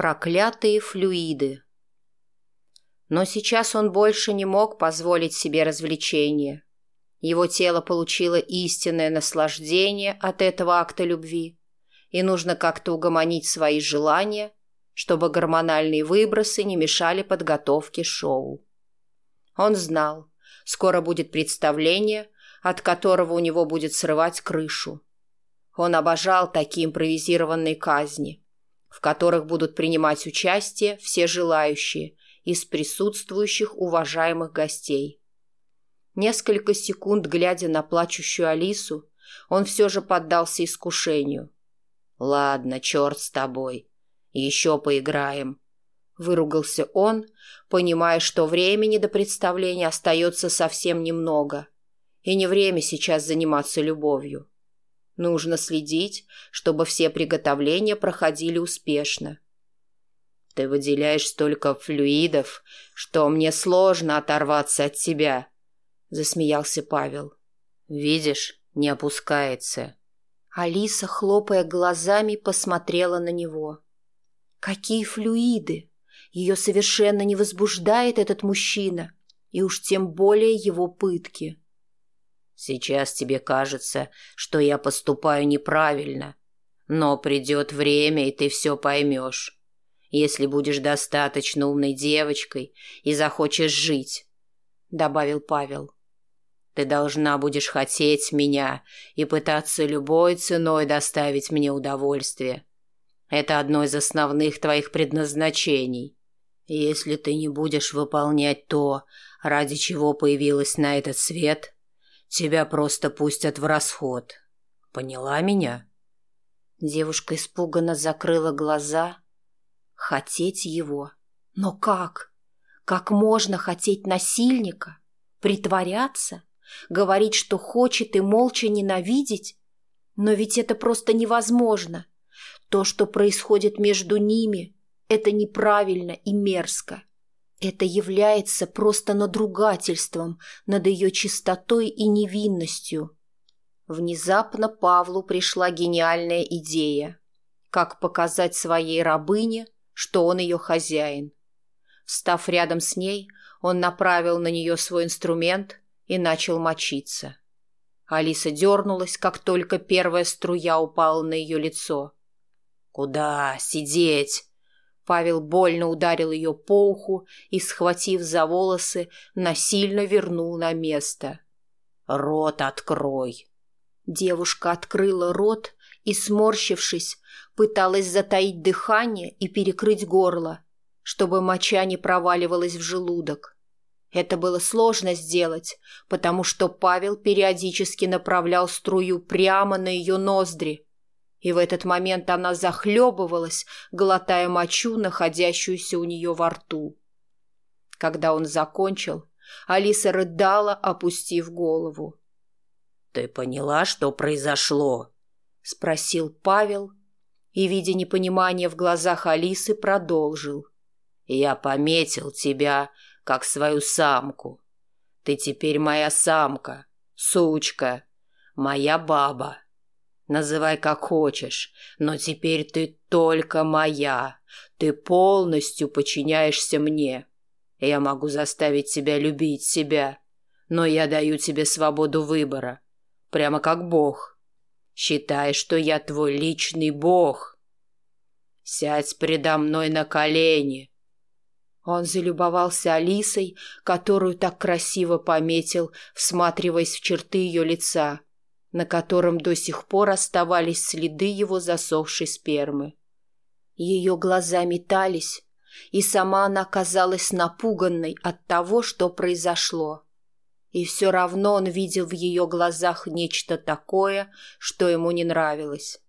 проклятые флюиды. Но сейчас он больше не мог позволить себе развлечения. Его тело получило истинное наслаждение от этого акта любви, и нужно как-то угомонить свои желания, чтобы гормональные выбросы не мешали подготовке шоу. Он знал, скоро будет представление, от которого у него будет срывать крышу. Он обожал такие импровизированные казни в которых будут принимать участие все желающие из присутствующих уважаемых гостей. Несколько секунд, глядя на плачущую Алису, он все же поддался искушению. «Ладно, черт с тобой. Еще поиграем», — выругался он, понимая, что времени до представления остается совсем немного, и не время сейчас заниматься любовью. Нужно следить, чтобы все приготовления проходили успешно. Ты выделяешь столько флюидов, что мне сложно оторваться от тебя, засмеялся Павел. Видишь, не опускается. Алиса, хлопая глазами, посмотрела на него. Какие флюиды! Ее совершенно не возбуждает этот мужчина, и уж тем более его пытки. Сейчас тебе кажется, что я поступаю неправильно. Но придет время, и ты все поймешь. Если будешь достаточно умной девочкой и захочешь жить», — добавил Павел. «Ты должна будешь хотеть меня и пытаться любой ценой доставить мне удовольствие. Это одно из основных твоих предназначений. Если ты не будешь выполнять то, ради чего появилась на этот свет, — тебя просто пустят в расход. Поняла меня?» Девушка испуганно закрыла глаза. Хотеть его. Но как? Как можно хотеть насильника? Притворяться? Говорить, что хочет и молча ненавидеть? Но ведь это просто невозможно. То, что происходит между ними, это неправильно и мерзко. Это является просто надругательством над ее чистотой и невинностью. Внезапно Павлу пришла гениальная идея. Как показать своей рабыне, что он ее хозяин. Встав рядом с ней, он направил на нее свой инструмент и начал мочиться. Алиса дернулась, как только первая струя упала на ее лицо. «Куда сидеть?» Павел больно ударил ее по уху и, схватив за волосы, насильно вернул на место. «Рот открой!» Девушка открыла рот и, сморщившись, пыталась затаить дыхание и перекрыть горло, чтобы моча не проваливалась в желудок. Это было сложно сделать, потому что Павел периодически направлял струю прямо на ее ноздри – и в этот момент она захлебывалась, глотая мочу, находящуюся у нее во рту. Когда он закончил, Алиса рыдала, опустив голову. «Ты поняла, что произошло?» — спросил Павел, и, видя непонимание в глазах Алисы, продолжил. «Я пометил тебя, как свою самку. Ты теперь моя самка, сучка, моя баба» называй как хочешь, но теперь ты только моя. Ты полностью подчиняешься мне. Я могу заставить тебя любить себя, но я даю тебе свободу выбора, прямо как Бог. Считай, что я твой личный Бог. Сядь предо мной на колени. Он залюбовался Алисой, которую так красиво пометил, всматриваясь в черты ее лица — на котором до сих пор оставались следы его засохшей спермы. Ее глаза метались, и сама она казалась напуганной от того, что произошло. И все равно он видел в ее глазах нечто такое, что ему не нравилось.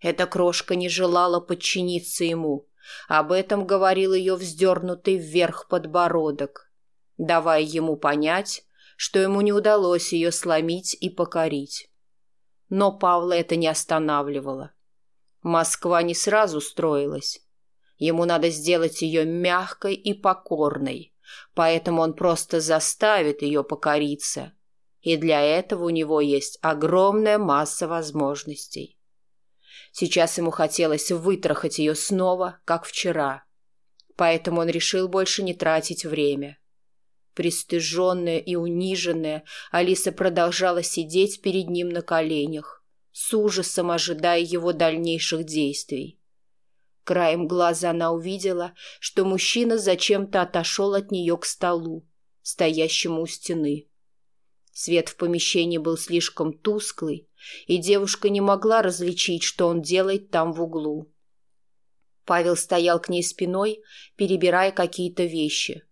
Эта крошка не желала подчиниться ему. Об этом говорил ее вздернутый вверх подбородок, давая ему понять, что ему не удалось ее сломить и покорить но Павла это не останавливало. Москва не сразу строилась. Ему надо сделать ее мягкой и покорной, поэтому он просто заставит ее покориться. И для этого у него есть огромная масса возможностей. Сейчас ему хотелось вытрахать ее снова, как вчера. Поэтому он решил больше не тратить время. Пристыженная и униженная, Алиса продолжала сидеть перед ним на коленях, с ужасом ожидая его дальнейших действий. Краем глаза она увидела, что мужчина зачем-то отошел от нее к столу, стоящему у стены. Свет в помещении был слишком тусклый, и девушка не могла различить, что он делает там в углу. Павел стоял к ней спиной, перебирая какие-то вещи.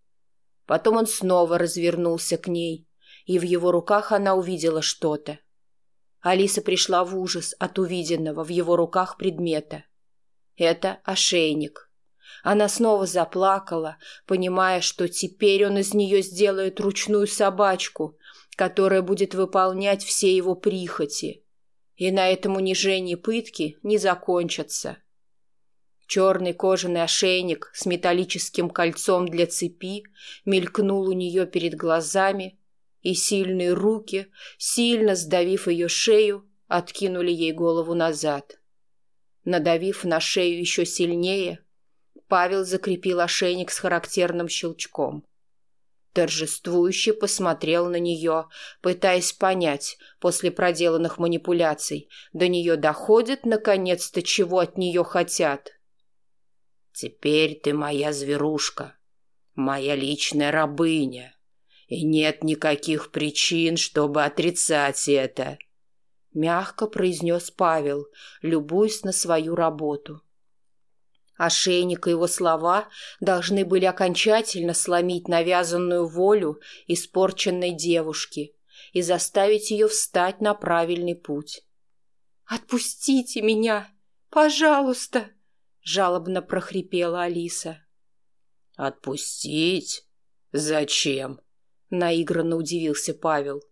Потом он снова развернулся к ней, и в его руках она увидела что-то. Алиса пришла в ужас от увиденного в его руках предмета. Это ошейник. Она снова заплакала, понимая, что теперь он из нее сделает ручную собачку, которая будет выполнять все его прихоти. И на этом унижении пытки не закончатся. Черный кожаный ошейник с металлическим кольцом для цепи мелькнул у нее перед глазами, и сильные руки, сильно сдавив ее шею, откинули ей голову назад. Надавив на шею еще сильнее, Павел закрепил ошейник с характерным щелчком. Торжествующе посмотрел на нее, пытаясь понять, после проделанных манипуляций, до нее доходит наконец-то, чего от нее хотят. Теперь ты моя зверушка, моя личная рабыня, и нет никаких причин, чтобы отрицать это. Мягко произнес Павел, любуясь на свою работу. Ошейник и его слова должны были окончательно сломить навязанную волю испорченной девушки и заставить ее встать на правильный путь. «Отпустите меня! Пожалуйста!» жалобно прохрипела Алиса. «Отпустить? Зачем?» – наигранно удивился Павел.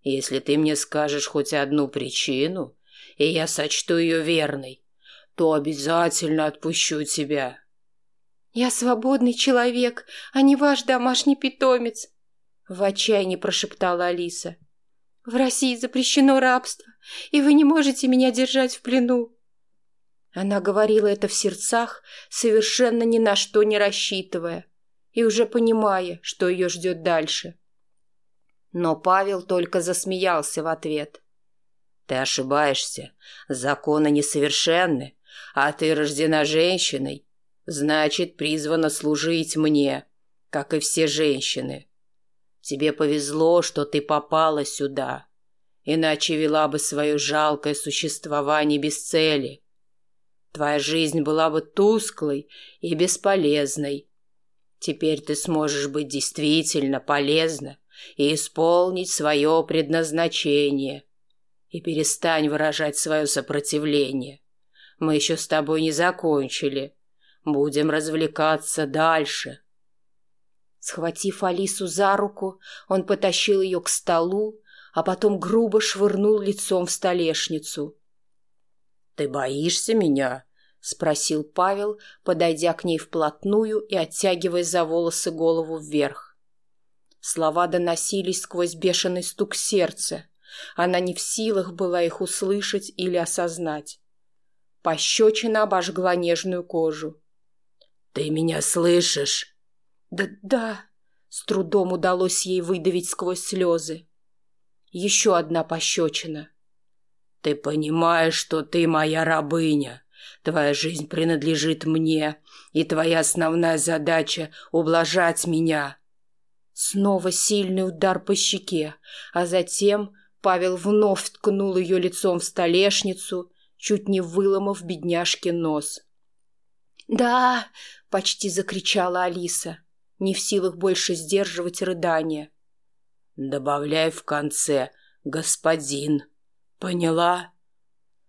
«Если ты мне скажешь хоть одну причину, и я сочту ее верной, то обязательно отпущу тебя». «Я свободный человек, а не ваш домашний питомец», – в отчаянии прошептала Алиса. «В России запрещено рабство, и вы не можете меня держать в плену». Она говорила это в сердцах, совершенно ни на что не рассчитывая и уже понимая, что ее ждет дальше. Но Павел только засмеялся в ответ. «Ты ошибаешься. Законы несовершенны, а ты рождена женщиной. Значит, призвана служить мне, как и все женщины. Тебе повезло, что ты попала сюда, иначе вела бы свое жалкое существование без цели» Твоя жизнь была бы тусклой и бесполезной. Теперь ты сможешь быть действительно полезна и исполнить свое предназначение. И перестань выражать свое сопротивление. Мы еще с тобой не закончили. Будем развлекаться дальше. Схватив Алису за руку, он потащил ее к столу, а потом грубо швырнул лицом в столешницу. «Ты боишься меня?» спросил Павел, подойдя к ней вплотную и оттягивая за волосы голову вверх. Слова доносились сквозь бешеный стук сердца. Она не в силах была их услышать или осознать. Пощечина обожгла нежную кожу. «Ты меня слышишь?» «Да, да», — с трудом удалось ей выдавить сквозь слезы. Еще одна пощечина. «Ты понимаешь, что ты моя рабыня?» Твоя жизнь принадлежит мне, и твоя основная задача — ублажать меня». Снова сильный удар по щеке, а затем Павел вновь ткнул ее лицом в столешницу, чуть не выломав бедняжке нос. «Да!» — почти закричала Алиса, не в силах больше сдерживать рыдания. «Добавляй в конце, господин. Поняла?»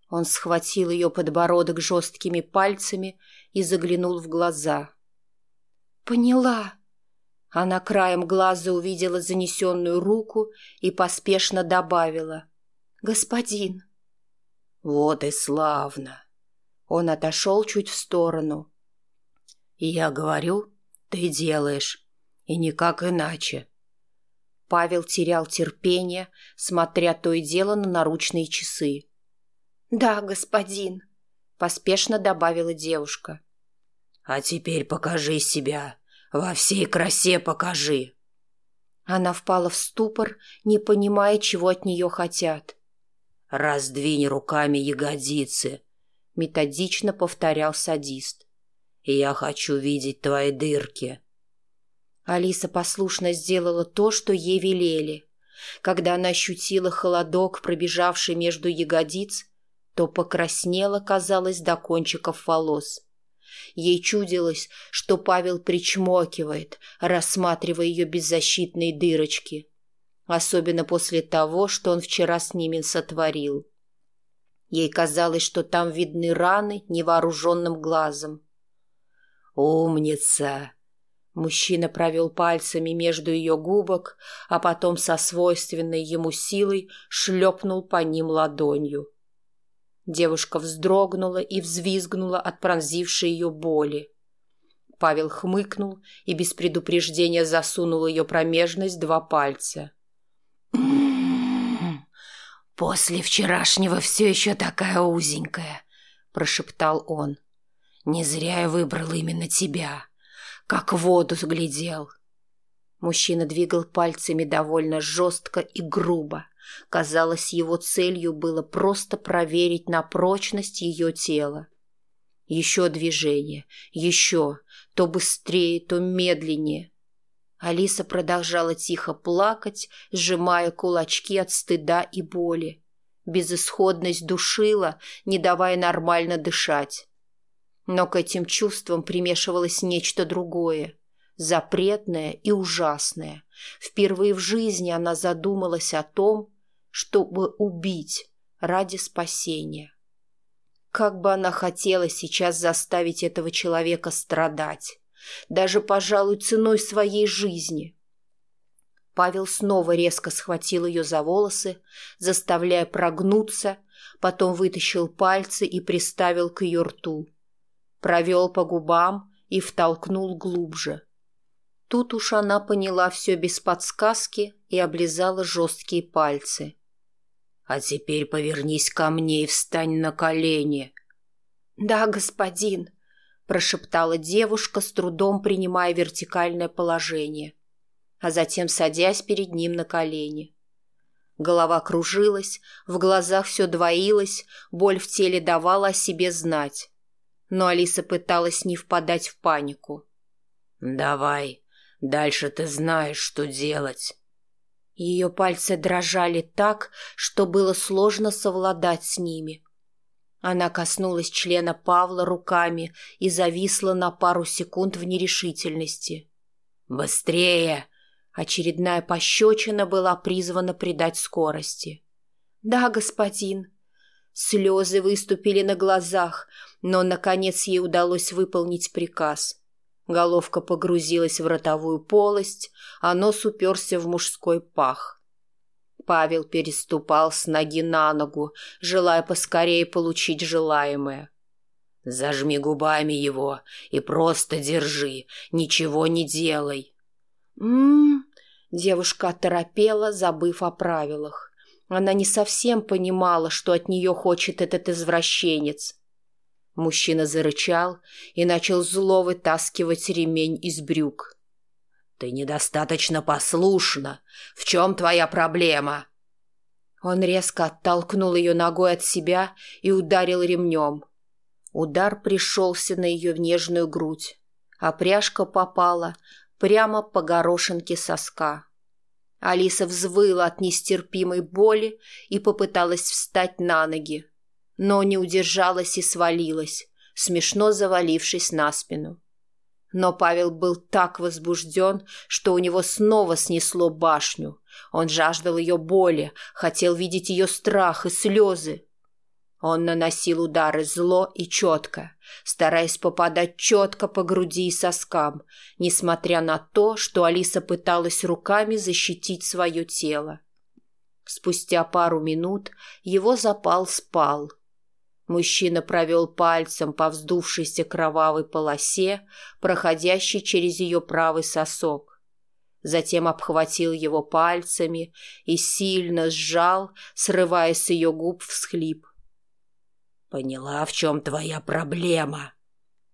Он схватил ее подбородок жесткими пальцами и заглянул в глаза. «Поняла!» Она краем глаза увидела занесенную руку и поспешно добавила. «Господин!» «Вот и славно!» Он отошел чуть в сторону. «Я говорю, ты делаешь, и никак иначе!» Павел терял терпение, смотря то и дело на наручные часы. «Да, господин», — поспешно добавила девушка. «А теперь покажи себя, во всей красе покажи». Она впала в ступор, не понимая, чего от нее хотят. «Раздвинь руками ягодицы», — методично повторял садист. «Я хочу видеть твои дырки». Алиса послушно сделала то, что ей велели. Когда она ощутила холодок, пробежавший между ягодиц, то покраснела, казалось, до кончиков волос. Ей чудилось, что Павел причмокивает, рассматривая ее беззащитные дырочки. Особенно после того, что он вчера с ними сотворил. Ей казалось, что там видны раны невооруженным глазом. «Умница!» Мужчина провел пальцами между ее губок, а потом со свойственной ему силой шлепнул по ним ладонью. Девушка вздрогнула и взвизгнула от пронзившей ее боли. Павел хмыкнул и без предупреждения засунул ее промежность два пальца. «М-м-м, «После вчерашнего все еще такая узенькая», – прошептал он. «Не зря я выбрал именно тебя. Как воду глядел. Мужчина двигал пальцами довольно жестко и грубо. Казалось, его целью было просто проверить на прочность ее тела. Еще движение, еще, то быстрее, то медленнее. Алиса продолжала тихо плакать, сжимая кулачки от стыда и боли. Безысходность душила, не давая нормально дышать. Но к этим чувствам примешивалось нечто другое — запретное и ужасное. Впервые в жизни она задумалась о том, чтобы убить ради спасения. Как бы она хотела сейчас заставить этого человека страдать, даже, пожалуй, ценой своей жизни. Павел снова резко схватил ее за волосы, заставляя прогнуться, потом вытащил пальцы и приставил к ее рту. Провел по губам и втолкнул глубже – Тут уж она поняла все без подсказки и облизала жесткие пальцы. «А теперь повернись ко мне и встань на колени!» «Да, господин!» – прошептала девушка, с трудом принимая вертикальное положение, а затем садясь перед ним на колени. Голова кружилась, в глазах все двоилось, боль в теле давала о себе знать. Но Алиса пыталась не впадать в панику. «Давай!» Дальше ты знаешь, что делать». Ее пальцы дрожали так, что было сложно совладать с ними. Она коснулась члена Павла руками и зависла на пару секунд в нерешительности. «Быстрее!» Очередная пощечина была призвана придать скорости. «Да, господин». Слезы выступили на глазах, но, наконец, ей удалось выполнить приказ. Головка погрузилась в ротовую полость, а нос уперся в мужской пах. Павел переступал с ноги на ногу, желая поскорее получить желаемое. «Зажми губами его и просто держи, ничего не делай». «М-м-м», девушка оторопела, забыв о правилах. Она не совсем понимала, что от нее хочет этот извращенец. Мужчина зарычал и начал зло вытаскивать ремень из брюк. «Ты недостаточно послушна. В чем твоя проблема?» Он резко оттолкнул ее ногой от себя и ударил ремнем. Удар пришелся на ее нежную грудь, а пряжка попала прямо по горошинке соска. Алиса взвыла от нестерпимой боли и попыталась встать на ноги, но не удержалась и свалилась, смешно завалившись на спину. Но Павел был так возбужден, что у него снова снесло башню. Он жаждал ее боли, хотел видеть ее страх и слезы. Он наносил удары зло и четко, стараясь попадать четко по груди и соскам, несмотря на то, что Алиса пыталась руками защитить свое тело. Спустя пару минут его запал спал – Мужчина провел пальцем по вздувшейся кровавой полосе, проходящей через ее правый сосок. Затем обхватил его пальцами и сильно сжал, срывая с ее губ всхлип. «Поняла, в чем твоя проблема?»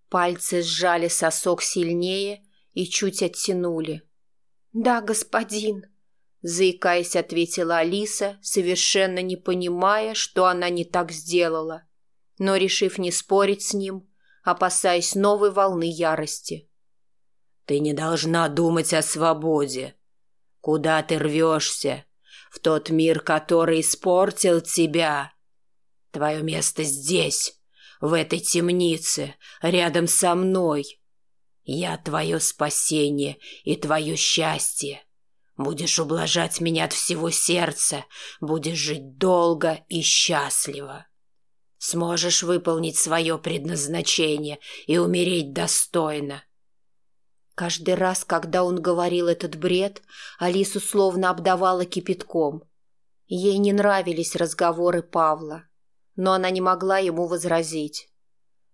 Пальцы сжали сосок сильнее и чуть оттянули. «Да, господин», — заикаясь, ответила Алиса, совершенно не понимая, что она не так сделала но, решив не спорить с ним, опасаясь новой волны ярости. «Ты не должна думать о свободе. Куда ты рвешься? В тот мир, который испортил тебя. Твое место здесь, в этой темнице, рядом со мной. Я твое спасение и твое счастье. Будешь ублажать меня от всего сердца, будешь жить долго и счастливо» сможешь выполнить свое предназначение и умереть достойно. Каждый раз, когда он говорил этот бред, Алису словно обдавала кипятком. Ей не нравились разговоры Павла, но она не могла ему возразить.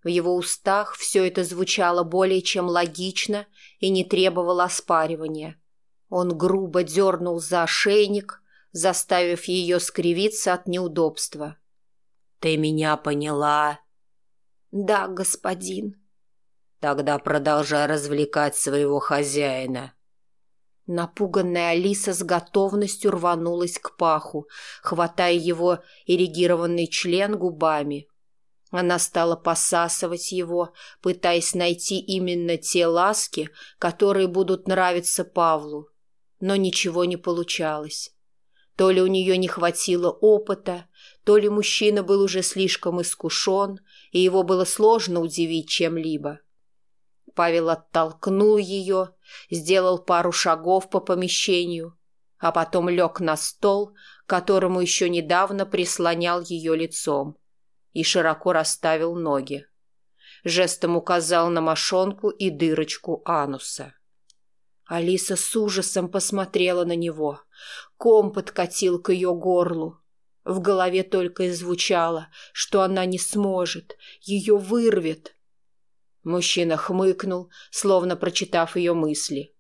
В его устах все это звучало более чем логично и не требовало оспаривания. Он грубо дернул за ошейник, заставив ее скривиться от неудобства. — ты меня поняла?» «Да, господин». «Тогда продолжай развлекать своего хозяина». Напуганная Алиса с готовностью рванулась к паху, хватая его эрегированный член губами. Она стала посасывать его, пытаясь найти именно те ласки, которые будут нравиться Павлу. Но ничего не получалось. То ли у нее не хватило опыта, то ли мужчина был уже слишком искушен, и его было сложно удивить чем-либо. Павел оттолкнул ее, сделал пару шагов по помещению, а потом лег на стол, которому еще недавно прислонял ее лицом, и широко расставил ноги. Жестом указал на мошонку и дырочку ануса. Алиса с ужасом посмотрела на него. Ком подкатил к ее горлу. В голове только и звучало, что она не сможет, ее вырвет. Мужчина хмыкнул, словно прочитав ее мысли.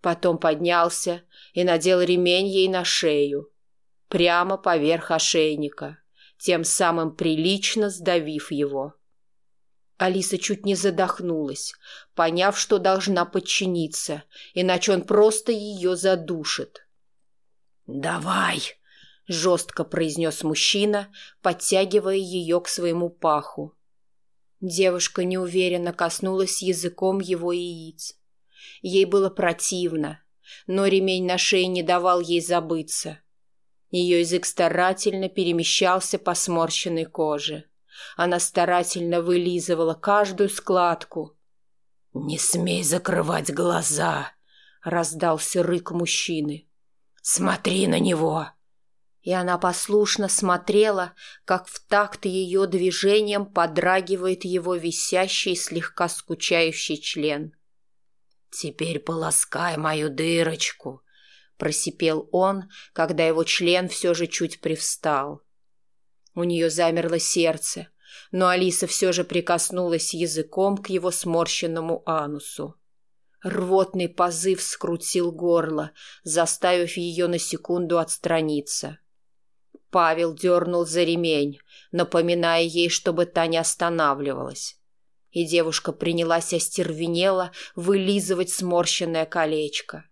Потом поднялся и надел ремень ей на шею, прямо поверх ошейника, тем самым прилично сдавив его. Алиса чуть не задохнулась, поняв, что должна подчиниться, иначе он просто ее задушит. «Давай!» – жестко произнес мужчина, подтягивая ее к своему паху. Девушка неуверенно коснулась языком его яиц. Ей было противно, но ремень на шее не давал ей забыться. Ее язык старательно перемещался по сморщенной коже. – она старательно вылизывала каждую складку. «Не смей закрывать глаза!» — раздался рык мужчины. «Смотри на него!» И она послушно смотрела, как в такт ее движением подрагивает его висящий, слегка скучающий член. «Теперь полоскай мою дырочку!» — просипел он, когда его член все же чуть привстал. У нее замерло сердце, но Алиса все же прикоснулась языком к его сморщенному анусу. Рвотный позыв скрутил горло, заставив ее на секунду отстраниться. Павел дернул за ремень, напоминая ей, чтобы та не останавливалась. И девушка принялась остервенела вылизывать сморщенное колечко.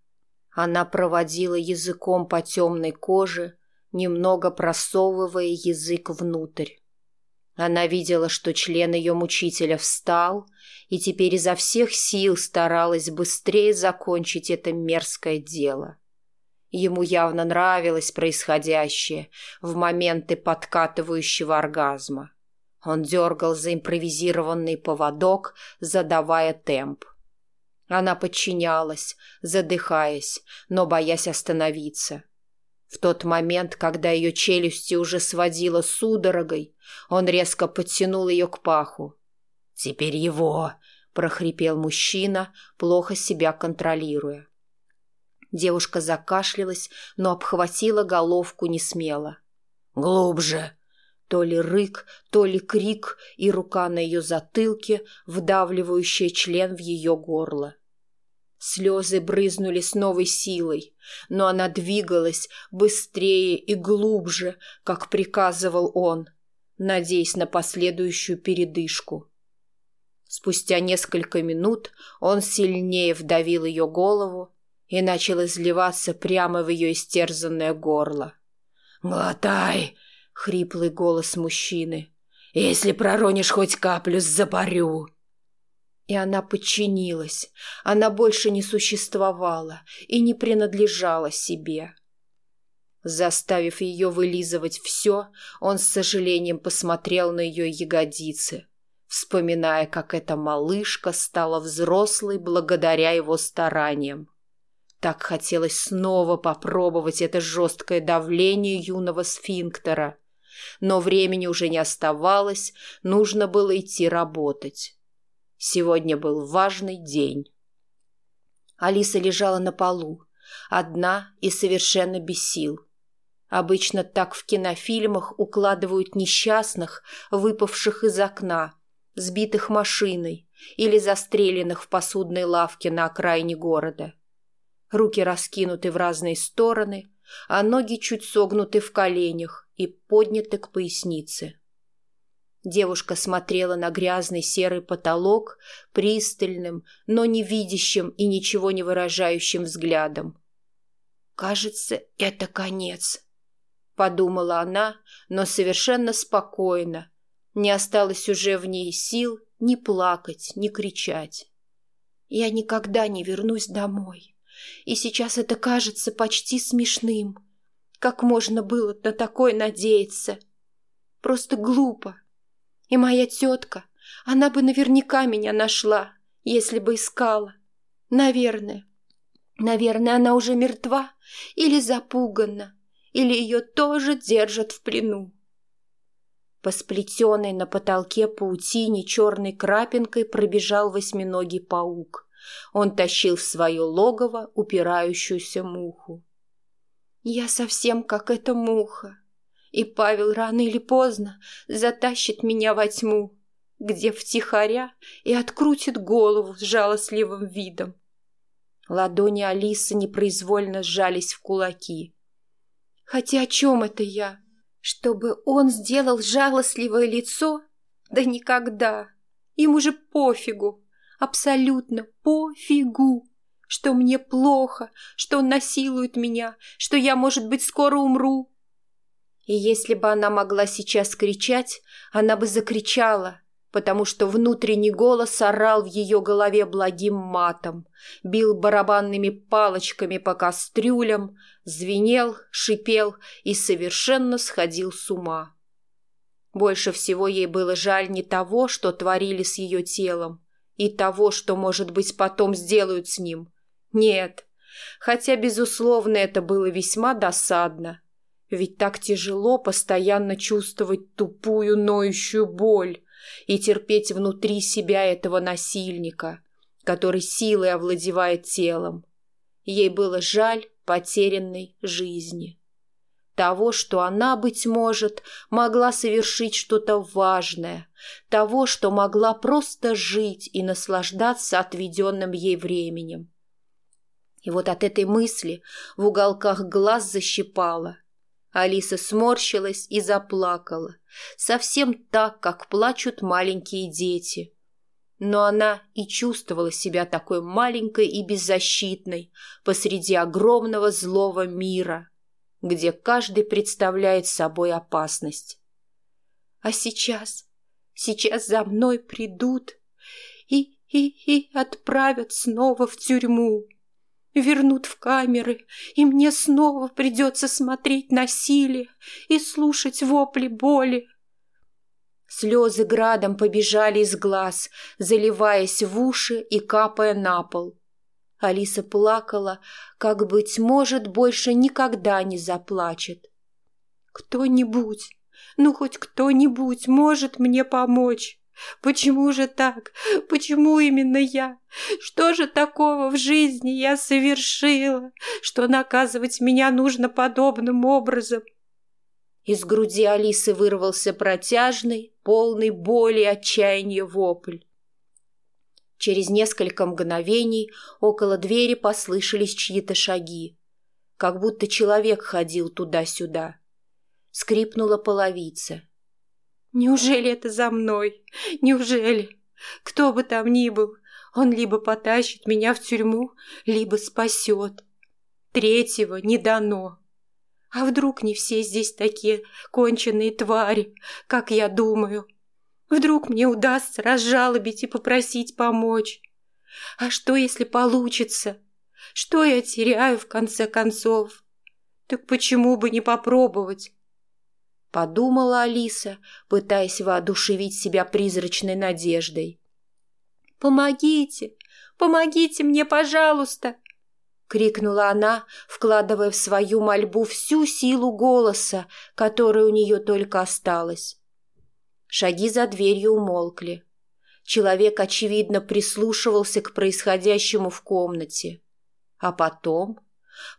Она проводила языком по темной коже, немного просовывая язык внутрь. Она видела, что член ее мучителя встал, и теперь изо всех сил старалась быстрее закончить это мерзкое дело. Ему явно нравилось происходящее в моменты подкатывающего оргазма. Он дергал за импровизированный поводок, задавая темп. Она подчинялась, задыхаясь, но боясь остановиться – в тот момент, когда ее челюсти уже сводило судорогой, он резко подтянул ее к паху. «Теперь его!» – прохрипел мужчина, плохо себя контролируя. Девушка закашлялась, но обхватила головку несмело. «Глубже!» То ли рык, то ли крик, и рука на ее затылке, вдавливающая член в ее горло. Слезы брызнули с новой силой, но она двигалась быстрее и глубже, как приказывал он, надеясь на последующую передышку. Спустя несколько минут он сильнее вдавил ее голову и начал изливаться прямо в ее истерзанное горло. «Глотай!» — хриплый голос мужчины. «Если проронишь хоть каплю, запарю!» И она подчинилась. Она больше не существовала и не принадлежала себе. Заставив ее вылизывать все, он с сожалением посмотрел на ее ягодицы, вспоминая, как эта малышка стала взрослой благодаря его стараниям. Так хотелось снова попробовать это жесткое давление юного сфинктера. Но времени уже не оставалось, нужно было идти работать. Сегодня был важный день. Алиса лежала на полу, одна и совершенно без сил. Обычно так в кинофильмах укладывают несчастных, выпавших из окна, сбитых машиной или застреленных в посудной лавке на окраине города. Руки раскинуты в разные стороны, а ноги чуть согнуты в коленях и подняты к пояснице. Девушка смотрела на грязный серый потолок пристальным, но невидящим и ничего не выражающим взглядом. «Кажется, это конец», — подумала она, но совершенно спокойно. Не осталось уже в ней сил ни плакать, ни кричать. «Я никогда не вернусь домой, и сейчас это кажется почти смешным. Как можно было на такое надеяться? Просто глупо, и моя тетка, она бы наверняка меня нашла, если бы искала. Наверное. Наверное, она уже мертва или запугана, или ее тоже держат в плену. По сплетенной на потолке паутине черной крапинкой пробежал восьминогий паук. Он тащил в свое логово упирающуюся муху. «Я совсем как эта муха», и Павел рано или поздно затащит меня во тьму, где втихаря и открутит голову с жалостливым видом. Ладони Алисы непроизвольно сжались в кулаки. Хотя о чем это я? Чтобы он сделал жалостливое лицо? Да никогда. Им уже пофигу. Абсолютно пофигу. Что мне плохо, что он насилует меня, что я, может быть, скоро умру. И если бы она могла сейчас кричать, она бы закричала, потому что внутренний голос орал в ее голове благим матом, бил барабанными палочками по кастрюлям, звенел, шипел и совершенно сходил с ума. Больше всего ей было жаль не того, что творили с ее телом, и того, что, может быть, потом сделают с ним. Нет, хотя, безусловно, это было весьма досадно. Ведь так тяжело постоянно чувствовать тупую ноющую боль и терпеть внутри себя этого насильника, который силой овладевает телом. Ей было жаль потерянной жизни. Того, что она, быть может, могла совершить что-то важное, того, что могла просто жить и наслаждаться отведенным ей временем. И вот от этой мысли в уголках глаз защипала. Алиса сморщилась и заплакала, совсем так, как плачут маленькие дети. Но она и чувствовала себя такой маленькой и беззащитной посреди огромного злого мира, где каждый представляет собой опасность. А сейчас, сейчас за мной придут и, и, и отправят снова в тюрьму вернут в камеры, и мне снова придется смотреть насилие и слушать вопли боли. Слезы градом побежали из глаз, заливаясь в уши и капая на пол. Алиса плакала, как, быть может, больше никогда не заплачет. «Кто-нибудь, ну хоть кто-нибудь может мне помочь!» Почему же так? Почему именно я? Что же такого в жизни я совершила, что наказывать меня нужно подобным образом? Из груди Алисы вырвался протяжный, полный боли и отчаяния вопль. Через несколько мгновений около двери послышались чьи-то шаги, как будто человек ходил туда-сюда. Скрипнула половица — Неужели это за мной? Неужели? Кто бы там ни был, он либо потащит меня в тюрьму, либо спасет. Третьего не дано. А вдруг не все здесь такие конченые твари, как я думаю? Вдруг мне удастся разжалобить и попросить помочь? А что, если получится? Что я теряю в конце концов? Так почему бы не попробовать? подумала Алиса, пытаясь воодушевить себя призрачной надеждой. «Помогите! Помогите мне, пожалуйста!» — крикнула она, вкладывая в свою мольбу всю силу голоса, которая у нее только осталась. Шаги за дверью умолкли. Человек, очевидно, прислушивался к происходящему в комнате. А потом...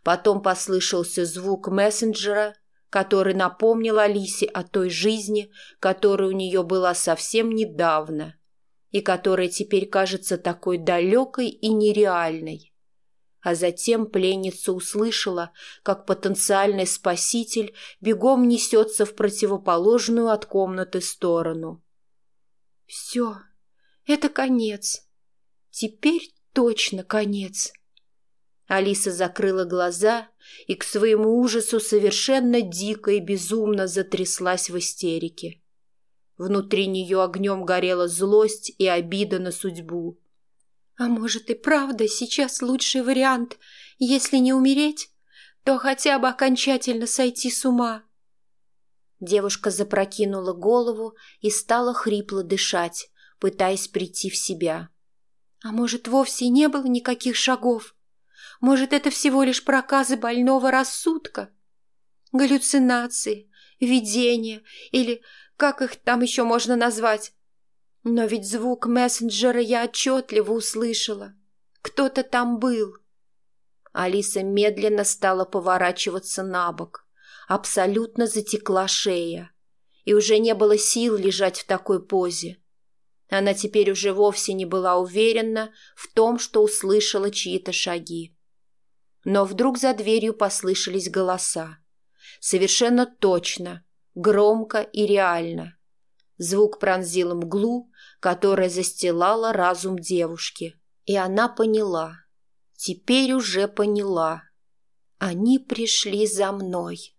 Потом послышался звук мессенджера — который напомнил Алисе о той жизни, которая у нее была совсем недавно и которая теперь кажется такой далекой и нереальной. А затем пленница услышала, как потенциальный спаситель бегом несется в противоположную от комнаты сторону. «Все, это конец. Теперь точно конец». Алиса закрыла глаза и к своему ужасу совершенно дико и безумно затряслась в истерике. Внутри нее огнем горела злость и обида на судьбу. «А может и правда сейчас лучший вариант, если не умереть, то хотя бы окончательно сойти с ума?» Девушка запрокинула голову и стала хрипло дышать, пытаясь прийти в себя. «А может, вовсе не было никаких шагов?» Может, это всего лишь проказы больного рассудка? Галлюцинации, видение или как их там еще можно назвать? Но ведь звук мессенджера я отчетливо услышала. Кто-то там был. Алиса медленно стала поворачиваться на бок. Абсолютно затекла шея. И уже не было сил лежать в такой позе. Она теперь уже вовсе не была уверена в том, что услышала чьи-то шаги но вдруг за дверью послышались голоса. Совершенно точно, громко и реально. Звук пронзил мглу, которая застилала разум девушки. И она поняла. Теперь уже поняла. Они пришли за мной.